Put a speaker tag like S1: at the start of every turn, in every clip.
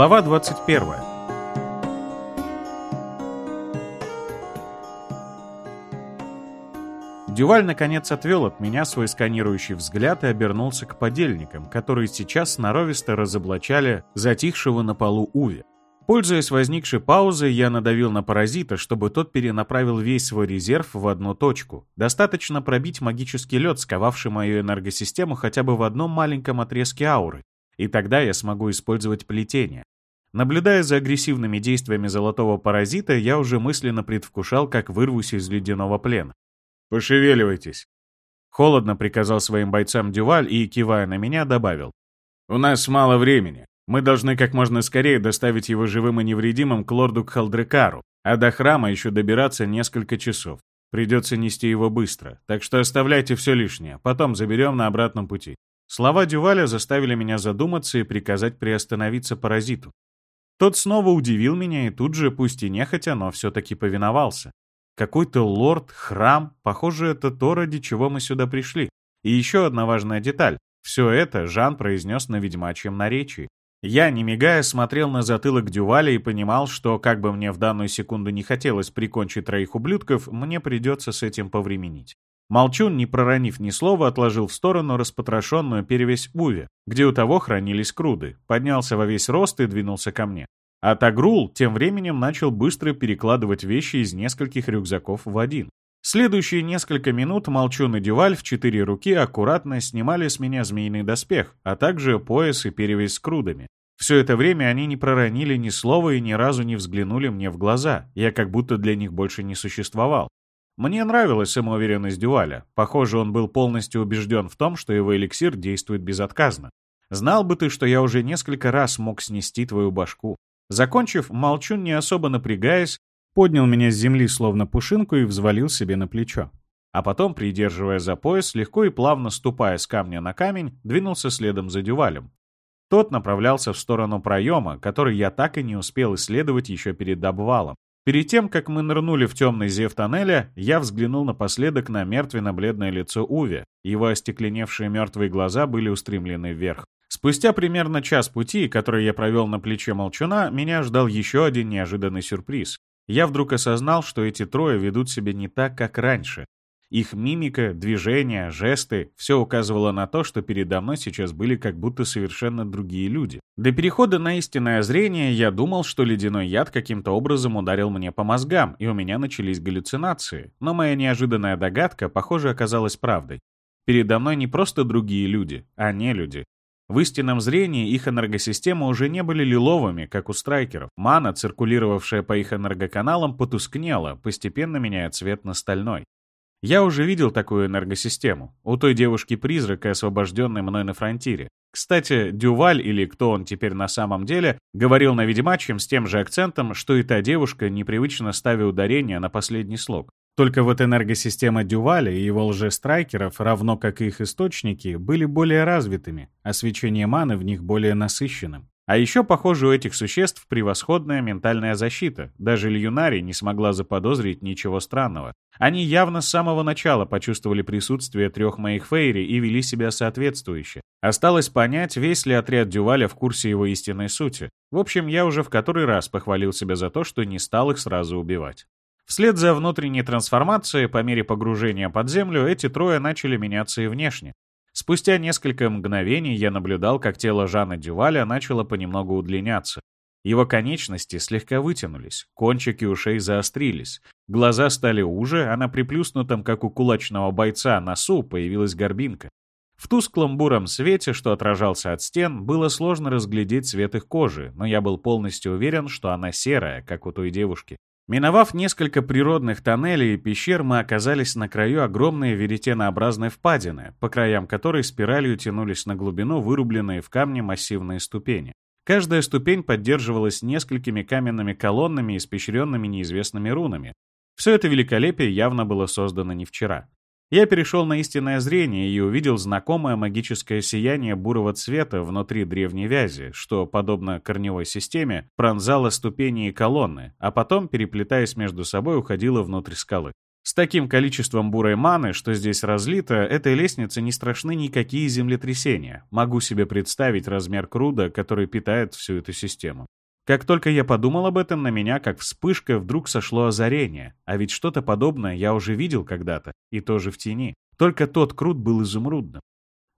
S1: Глава 21. Дюваль наконец отвел от меня свой сканирующий взгляд и обернулся к подельникам, которые сейчас сноровисто разоблачали затихшего на полу Уви. Пользуясь возникшей паузой, я надавил на паразита, чтобы тот перенаправил весь свой резерв в одну точку. Достаточно пробить магический лед, сковавший мою энергосистему хотя бы в одном маленьком отрезке ауры, и тогда я смогу использовать плетение. Наблюдая за агрессивными действиями золотого паразита, я уже мысленно предвкушал, как вырвусь из ледяного плена. «Пошевеливайтесь!» Холодно приказал своим бойцам Дюваль и, кивая на меня, добавил. «У нас мало времени. Мы должны как можно скорее доставить его живым и невредимым к лорду Кхалдрекару, а до храма еще добираться несколько часов. Придется нести его быстро, так что оставляйте все лишнее, потом заберем на обратном пути». Слова Дюваля заставили меня задуматься и приказать приостановиться паразиту. Тот снова удивил меня и тут же, пусть и нехотя, но все-таки повиновался. Какой-то лорд, храм, похоже, это то, ради чего мы сюда пришли. И еще одна важная деталь. Все это Жан произнес на ведьмачьем наречии. Я, не мигая, смотрел на затылок Дюваля и понимал, что, как бы мне в данную секунду не хотелось прикончить троих ублюдков, мне придется с этим повременить. Молчун, не проронив ни слова, отложил в сторону распотрошенную перевесь Уви, где у того хранились круды, поднялся во весь рост и двинулся ко мне. А Тагрул тем временем начал быстро перекладывать вещи из нескольких рюкзаков в один. Следующие несколько минут Молчун и Дюваль в четыре руки аккуратно снимали с меня змеиный доспех, а также пояс и перевязь с крудами. Все это время они не проронили ни слова и ни разу не взглянули мне в глаза. Я как будто для них больше не существовал. Мне нравилась самоуверенность Дюваля. Похоже, он был полностью убежден в том, что его эликсир действует безотказно. Знал бы ты, что я уже несколько раз мог снести твою башку. Закончив, Молчун, не особо напрягаясь, поднял меня с земли словно пушинку и взвалил себе на плечо. А потом, придерживая за пояс, легко и плавно ступая с камня на камень, двинулся следом за дювалем. Тот направлялся в сторону проема, который я так и не успел исследовать еще перед обвалом. Перед тем, как мы нырнули в темный зев тоннеля, я взглянул напоследок на мертвенно-бледное лицо Уви. Его остекленевшие мертвые глаза были устремлены вверх. Спустя примерно час пути, который я провел на плече молчуна, меня ждал еще один неожиданный сюрприз я вдруг осознал, что эти трое ведут себя не так, как раньше. Их мимика, движения, жесты — все указывало на то, что передо мной сейчас были как будто совершенно другие люди. До перехода на истинное зрение я думал, что ледяной яд каким-то образом ударил мне по мозгам, и у меня начались галлюцинации. Но моя неожиданная догадка, похоже, оказалась правдой. Передо мной не просто другие люди, а не люди. В истинном зрении их энергосистемы уже не были лиловыми, как у страйкеров. Мана, циркулировавшая по их энергоканалам, потускнела, постепенно меняя цвет на стальной. Я уже видел такую энергосистему. У той девушки-призрака, освобожденной мной на фронтире. Кстати, Дюваль, или кто он теперь на самом деле, говорил на ведьмачьем с тем же акцентом, что и та девушка, непривычно ставя ударение на последний слог. Только вот энергосистема Дюваля и его лжестрайкеров, равно как и их источники, были более развитыми, а свечение маны в них более насыщенным. А еще, похоже, у этих существ превосходная ментальная защита. Даже Льюнари не смогла заподозрить ничего странного. Они явно с самого начала почувствовали присутствие трех моих фейри и вели себя соответствующе. Осталось понять, весь ли отряд Дюваля в курсе его истинной сути. В общем, я уже в который раз похвалил себя за то, что не стал их сразу убивать. Вслед за внутренней трансформацией, по мере погружения под землю, эти трое начали меняться и внешне. Спустя несколько мгновений я наблюдал, как тело Жана Дюваля начало понемногу удлиняться. Его конечности слегка вытянулись, кончики ушей заострились, глаза стали уже, а на приплюснутом, как у кулачного бойца, носу появилась горбинка. В тусклом буром свете, что отражался от стен, было сложно разглядеть цвет их кожи, но я был полностью уверен, что она серая, как у той девушки. Миновав несколько природных тоннелей и пещер, мы оказались на краю огромной веретенообразной впадины, по краям которой спиралью тянулись на глубину вырубленные в камне массивные ступени. Каждая ступень поддерживалась несколькими каменными колоннами, испещренными неизвестными рунами. Все это великолепие явно было создано не вчера. Я перешел на истинное зрение и увидел знакомое магическое сияние бурого цвета внутри древней вязи, что, подобно корневой системе, пронзало ступени и колонны, а потом, переплетаясь между собой, уходило внутрь скалы. С таким количеством бурой маны, что здесь разлито, этой лестнице не страшны никакие землетрясения. Могу себе представить размер круда, который питает всю эту систему. Как только я подумал об этом, на меня, как вспышка, вдруг сошло озарение. А ведь что-то подобное я уже видел когда-то, и тоже в тени. Только тот круд был изумрудным.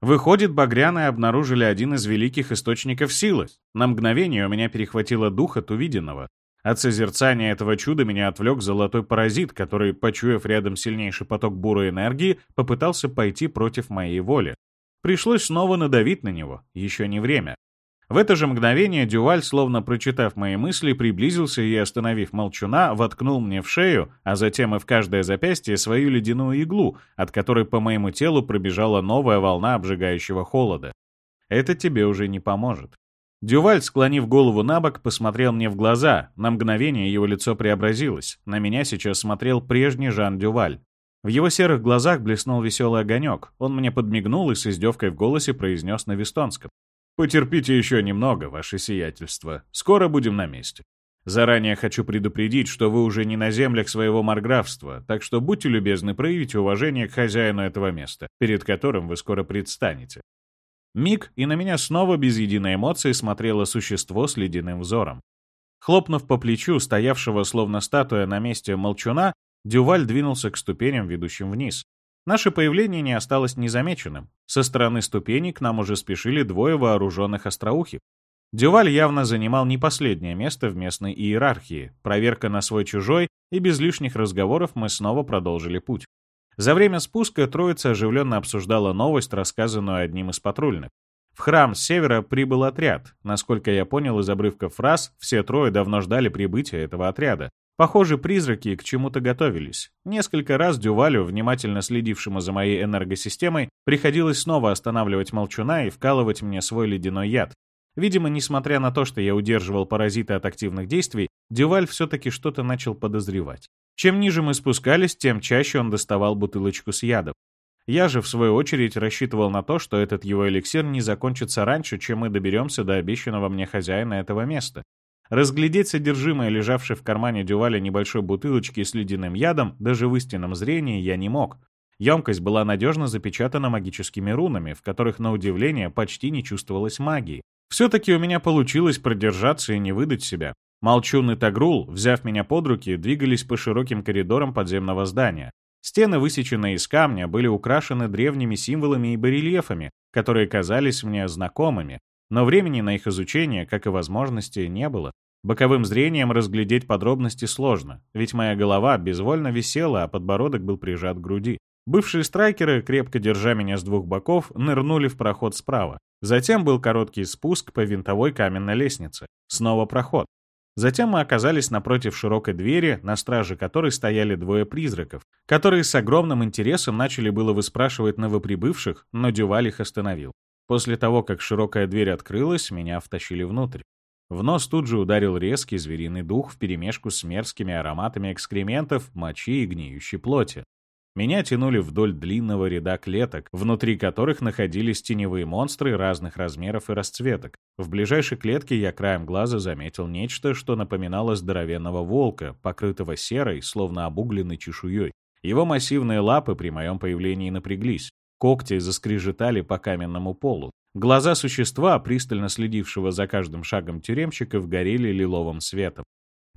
S1: Выходит, багряные обнаружили один из великих источников силы. На мгновение у меня перехватило дух от увиденного. От созерцания этого чуда меня отвлек золотой паразит, который, почуяв рядом сильнейший поток бурой энергии, попытался пойти против моей воли. Пришлось снова надавить на него, еще не время. В это же мгновение Дюваль, словно прочитав мои мысли, приблизился и, остановив молчуна, воткнул мне в шею, а затем и в каждое запястье свою ледяную иглу, от которой по моему телу пробежала новая волна обжигающего холода. Это тебе уже не поможет. Дюваль, склонив голову на бок, посмотрел мне в глаза. На мгновение его лицо преобразилось. На меня сейчас смотрел прежний Жан Дюваль. В его серых глазах блеснул веселый огонек. Он мне подмигнул и с издевкой в голосе произнес на вестонском. «Потерпите еще немного, ваше сиятельство. Скоро будем на месте. Заранее хочу предупредить, что вы уже не на землях своего марграфства, так что будьте любезны проявить уважение к хозяину этого места, перед которым вы скоро предстанете. Миг, и на меня снова без единой эмоции смотрело существо с ледяным взором. Хлопнув по плечу стоявшего словно статуя на месте молчуна, Дюваль двинулся к ступеням, ведущим вниз. Наше появление не осталось незамеченным. Со стороны ступеней к нам уже спешили двое вооруженных остроухих. Дюваль явно занимал не последнее место в местной иерархии. Проверка на свой-чужой, и без лишних разговоров мы снова продолжили путь. За время спуска троица оживленно обсуждала новость, рассказанную одним из патрульных. В храм с севера прибыл отряд. Насколько я понял из обрывков фраз, все трое давно ждали прибытия этого отряда. Похоже, призраки к чему-то готовились. Несколько раз Дювалю, внимательно следившему за моей энергосистемой, приходилось снова останавливать молчуна и вкалывать мне свой ледяной яд. Видимо, несмотря на то, что я удерживал паразита от активных действий, Дюваль все-таки что-то начал подозревать. Чем ниже мы спускались, тем чаще он доставал бутылочку с ядом. Я же, в свою очередь, рассчитывал на то, что этот его эликсир не закончится раньше, чем мы доберемся до обещанного мне хозяина этого места. Разглядеть содержимое, лежавшее в кармане Дюваля небольшой бутылочки с ледяным ядом, даже в истинном зрении я не мог. Емкость была надежно запечатана магическими рунами, в которых, на удивление, почти не чувствовалось магии. Все-таки у меня получилось продержаться и не выдать себя. Молчун и Тагрул, взяв меня под руки, двигались по широким коридорам подземного здания. Стены, высеченные из камня, были украшены древними символами и барельефами, которые казались мне знакомыми, но времени на их изучение, как и возможности, не было. Боковым зрением разглядеть подробности сложно, ведь моя голова безвольно висела, а подбородок был прижат к груди. Бывшие страйкеры, крепко держа меня с двух боков, нырнули в проход справа. Затем был короткий спуск по винтовой каменной лестнице. Снова проход. Затем мы оказались напротив широкой двери, на страже которой стояли двое призраков, которые с огромным интересом начали было выспрашивать новоприбывших, но Дюваль их остановил. После того, как широкая дверь открылась, меня втащили внутрь. В нос тут же ударил резкий звериный дух вперемешку с мерзкими ароматами экскрементов, мочи и гниющей плоти. Меня тянули вдоль длинного ряда клеток, внутри которых находились теневые монстры разных размеров и расцветок. В ближайшей клетке я краем глаза заметил нечто, что напоминало здоровенного волка, покрытого серой, словно обугленной чешуей. Его массивные лапы при моем появлении напряглись. Когти заскрежетали по каменному полу. Глаза существа, пристально следившего за каждым шагом тюремщиков, горели лиловым светом.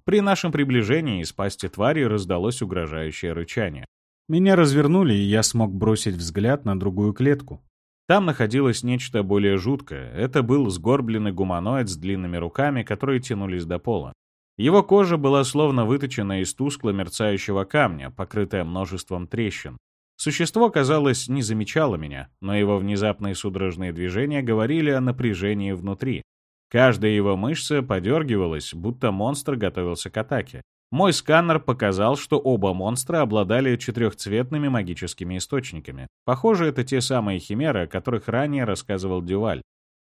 S1: При нашем приближении из пасти твари раздалось угрожающее рычание. Меня развернули, и я смог бросить взгляд на другую клетку. Там находилось нечто более жуткое. Это был сгорбленный гуманоид с длинными руками, которые тянулись до пола. Его кожа была словно выточена из тускло мерцающего камня, покрытая множеством трещин. Существо, казалось, не замечало меня, но его внезапные судорожные движения говорили о напряжении внутри. Каждая его мышца подергивалась, будто монстр готовился к атаке. Мой сканер показал, что оба монстра обладали четырехцветными магическими источниками. Похоже, это те самые химеры, о которых ранее рассказывал Дюваль.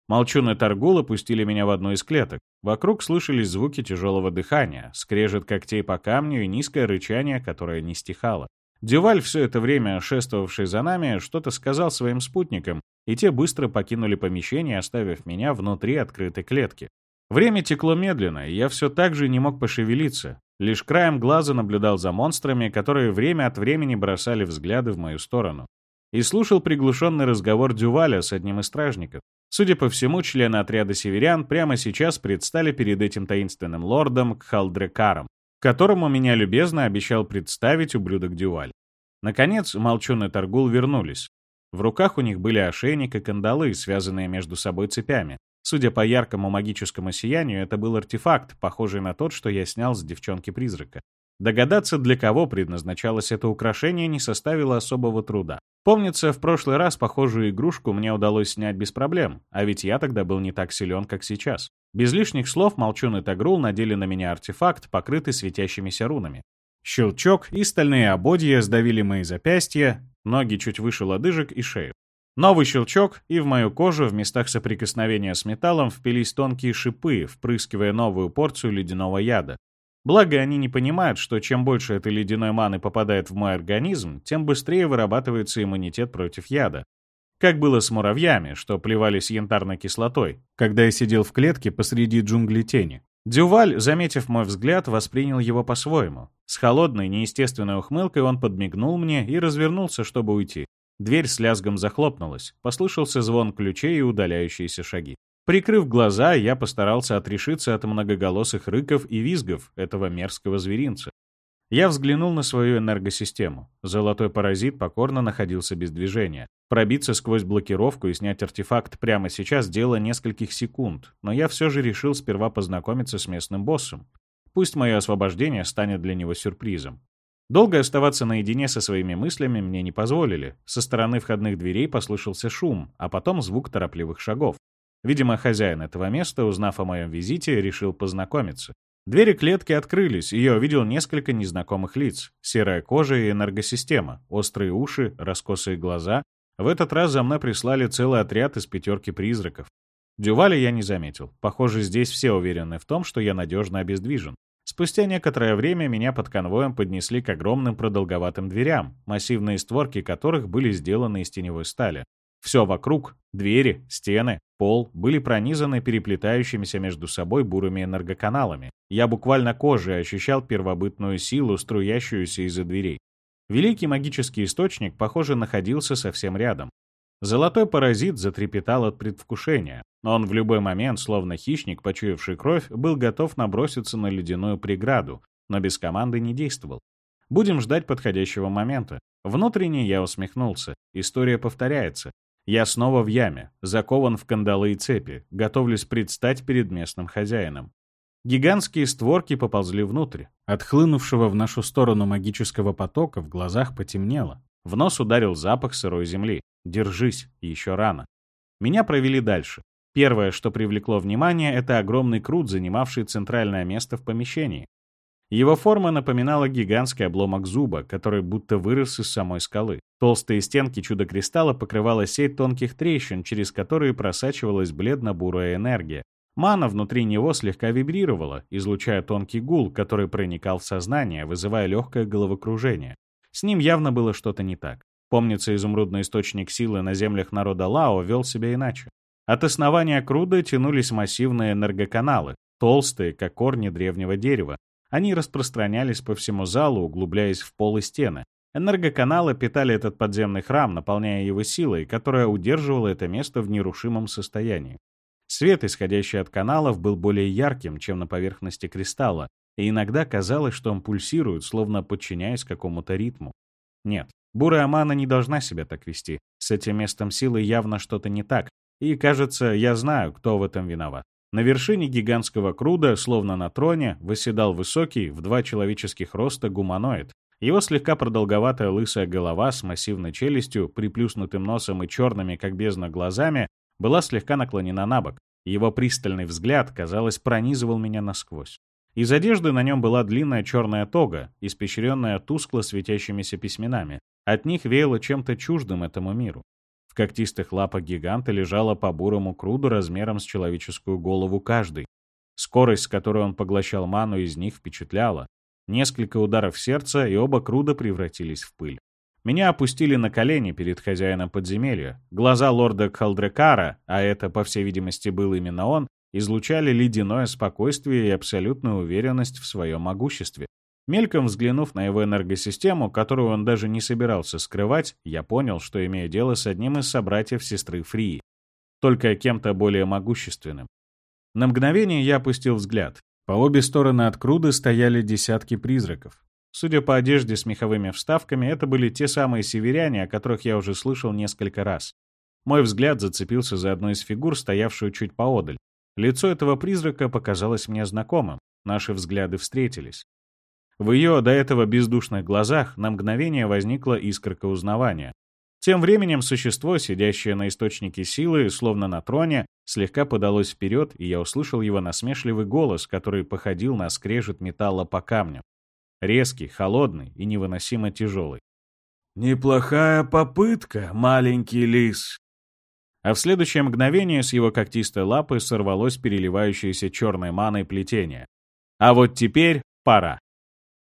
S1: Молчун и Торгул опустили меня в одну из клеток. Вокруг слышались звуки тяжелого дыхания, скрежет когтей по камню и низкое рычание, которое не стихало. Дюваль, все это время шествовавший за нами, что-то сказал своим спутникам, и те быстро покинули помещение, оставив меня внутри открытой клетки. Время текло медленно, и я все так же не мог пошевелиться. Лишь краем глаза наблюдал за монстрами, которые время от времени бросали взгляды в мою сторону. И слушал приглушенный разговор Дюваля с одним из стражников. Судя по всему, члены отряда северян прямо сейчас предстали перед этим таинственным лордом Кхалдрекаром, которому меня любезно обещал представить ублюдок Дюваль. Наконец, Молчун и Торгул вернулись. В руках у них были ошейник и кандалы, связанные между собой цепями. Судя по яркому магическому сиянию, это был артефакт, похожий на тот, что я снял с девчонки-призрака. Догадаться, для кого предназначалось это украшение, не составило особого труда. Помнится, в прошлый раз похожую игрушку мне удалось снять без проблем, а ведь я тогда был не так силен, как сейчас. Без лишних слов Молчун и Тагрул надели на меня артефакт, покрытый светящимися рунами. Щелчок и стальные ободья сдавили мои запястья, ноги чуть выше лодыжек и шею. Новый щелчок, и в мою кожу в местах соприкосновения с металлом впились тонкие шипы, впрыскивая новую порцию ледяного яда. Благо, они не понимают, что чем больше этой ледяной маны попадает в мой организм, тем быстрее вырабатывается иммунитет против яда. Как было с муравьями, что плевались янтарной кислотой, когда я сидел в клетке посреди джунглей тени. Дюваль, заметив мой взгляд, воспринял его по-своему. С холодной, неестественной ухмылкой он подмигнул мне и развернулся, чтобы уйти. Дверь с лязгом захлопнулась, послышался звон ключей и удаляющиеся шаги. Прикрыв глаза, я постарался отрешиться от многоголосых рыков и визгов этого мерзкого зверинца. Я взглянул на свою энергосистему. Золотой паразит покорно находился без движения. Пробиться сквозь блокировку и снять артефакт прямо сейчас — дело нескольких секунд, но я все же решил сперва познакомиться с местным боссом. Пусть мое освобождение станет для него сюрпризом. Долго оставаться наедине со своими мыслями мне не позволили. Со стороны входных дверей послышался шум, а потом звук торопливых шагов. Видимо, хозяин этого места, узнав о моем визите, решил познакомиться. Двери клетки открылись, и я увидел несколько незнакомых лиц. Серая кожа и энергосистема, острые уши, раскосые глаза. В этот раз за мной прислали целый отряд из пятерки призраков. Дюваля я не заметил. Похоже, здесь все уверены в том, что я надежно обездвижен. Спустя некоторое время меня под конвоем поднесли к огромным продолговатым дверям, массивные створки которых были сделаны из теневой стали. Все вокруг — двери, стены, пол — были пронизаны переплетающимися между собой бурыми энергоканалами. Я буквально кожей ощущал первобытную силу, струящуюся из-за дверей. Великий магический источник, похоже, находился совсем рядом. Золотой паразит затрепетал от предвкушения. Он в любой момент, словно хищник, почуявший кровь, был готов наброситься на ледяную преграду, но без команды не действовал. Будем ждать подходящего момента. Внутренне я усмехнулся. История повторяется. Я снова в яме, закован в кандалы и цепи, готовлюсь предстать перед местным хозяином. Гигантские створки поползли внутрь. От хлынувшего в нашу сторону магического потока в глазах потемнело. В нос ударил запах сырой земли. Держись, еще рано. Меня провели дальше. Первое, что привлекло внимание, это огромный крут, занимавший центральное место в помещении. Его форма напоминала гигантский обломок зуба, который будто вырос из самой скалы. Толстые стенки чудо-кристалла покрывала сеть тонких трещин, через которые просачивалась бледно-бурая энергия. Мана внутри него слегка вибрировала, излучая тонкий гул, который проникал в сознание, вызывая легкое головокружение. С ним явно было что-то не так. Помнится, изумрудный источник силы на землях народа Лао вел себя иначе. От основания круда тянулись массивные энергоканалы, толстые, как корни древнего дерева, они распространялись по всему залу, углубляясь в пол и стены. Энергоканалы питали этот подземный храм, наполняя его силой, которая удерживала это место в нерушимом состоянии. Свет, исходящий от каналов, был более ярким, чем на поверхности кристалла, и иногда казалось, что он пульсирует, словно подчиняясь какому-то ритму. Нет, бурая мана не должна себя так вести. С этим местом силы явно что-то не так, и, кажется, я знаю, кто в этом виноват. На вершине гигантского круда, словно на троне, восседал высокий, в два человеческих роста гуманоид. Его слегка продолговатая лысая голова с массивной челюстью, приплюснутым носом и черными, как бездна, глазами была слегка наклонена на бок. Его пристальный взгляд, казалось, пронизывал меня насквозь. Из одежды на нем была длинная черная тога, испещренная тускло светящимися письменами. От них веяло чем-то чуждым этому миру. В когтистых лапах гиганта лежало по бурому круду размером с человеческую голову каждый. Скорость, с которой он поглощал ману, из них впечатляла. Несколько ударов сердца, и оба круда превратились в пыль. Меня опустили на колени перед хозяином подземелья. Глаза лорда Калдрекара, а это, по всей видимости, был именно он, излучали ледяное спокойствие и абсолютную уверенность в своем могуществе. Мельком взглянув на его энергосистему, которую он даже не собирался скрывать, я понял, что имею дело с одним из собратьев сестры Фрии, только кем-то более могущественным. На мгновение я опустил взгляд. По обе стороны от Круды стояли десятки призраков. Судя по одежде с меховыми вставками, это были те самые северяне, о которых я уже слышал несколько раз. Мой взгляд зацепился за одну из фигур, стоявшую чуть поодаль. Лицо этого призрака показалось мне знакомым. Наши взгляды встретились. В ее до этого бездушных глазах на мгновение возникла искорка узнавания. Тем временем существо, сидящее на источнике силы, словно на троне, слегка подалось вперед, и я услышал его насмешливый голос, который походил на скрежет металла по камню. Резкий, холодный и невыносимо тяжелый.
S2: «Неплохая попытка, маленький лис»,
S1: а в следующее мгновение с его когтистой лапы сорвалось переливающееся черной маной плетение. А вот теперь пора.